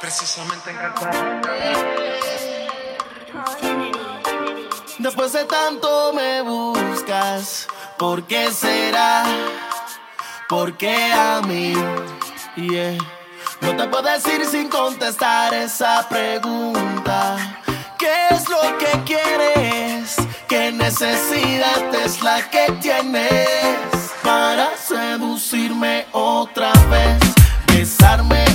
Precisamente en Después de tanto me buscas, ¿por qué será? ¿Por qué a mí? No te puedo decir sin contestar esa pregunta. ¿Qué es lo que quieres? ¿Qué necesidad es la que tienes para seducirme otra vez? Besarme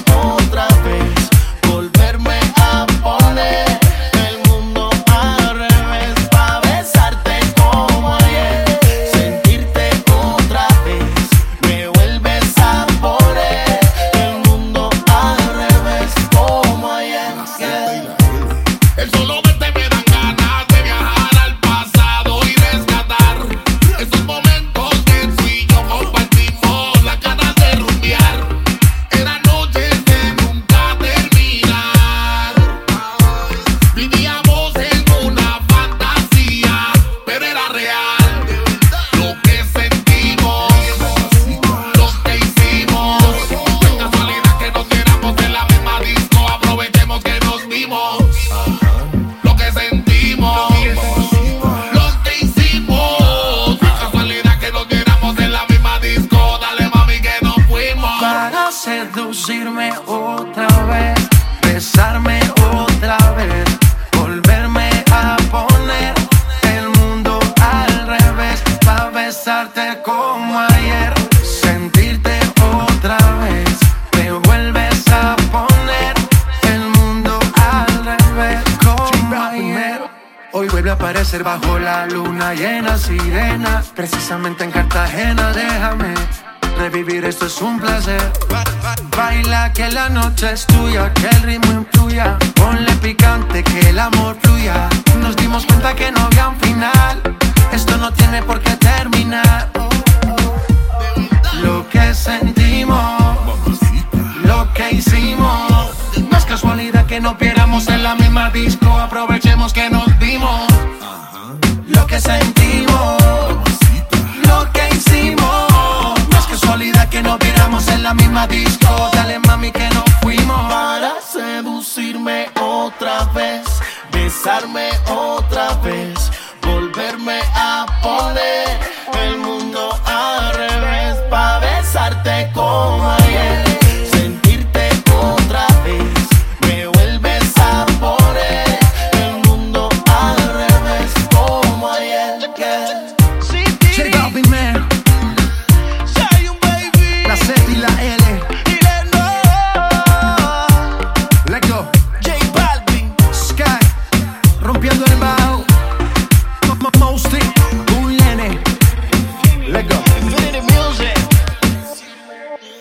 seducirme otra vez, besarme otra vez, volverme a poner el mundo al revés, para besarte como ayer, sentirte otra vez, me vuelves a poner el mundo al revés como ayer. Hoy vuelve a aparecer bajo la luna llena, sirena, precisamente en Cartagena, déjame. Revivir esto es un placer. Baila que la noche es tuya, que el ritmo influya. Ponle picante, que el amor fluya. Nos dimos cuenta que no había un final. Esto no tiene por qué terminar. Lo que sentimos, lo que hicimos. No es casualidad que nos viéramos en la misma disco. Aprovechemos que nos dimos. Lo que sentimos, misma disco. Dale mami que nos fuimos. para seducirme otra vez, besarme otra vez, Let go. Infinity Music.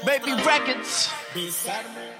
Baby Records. Besarme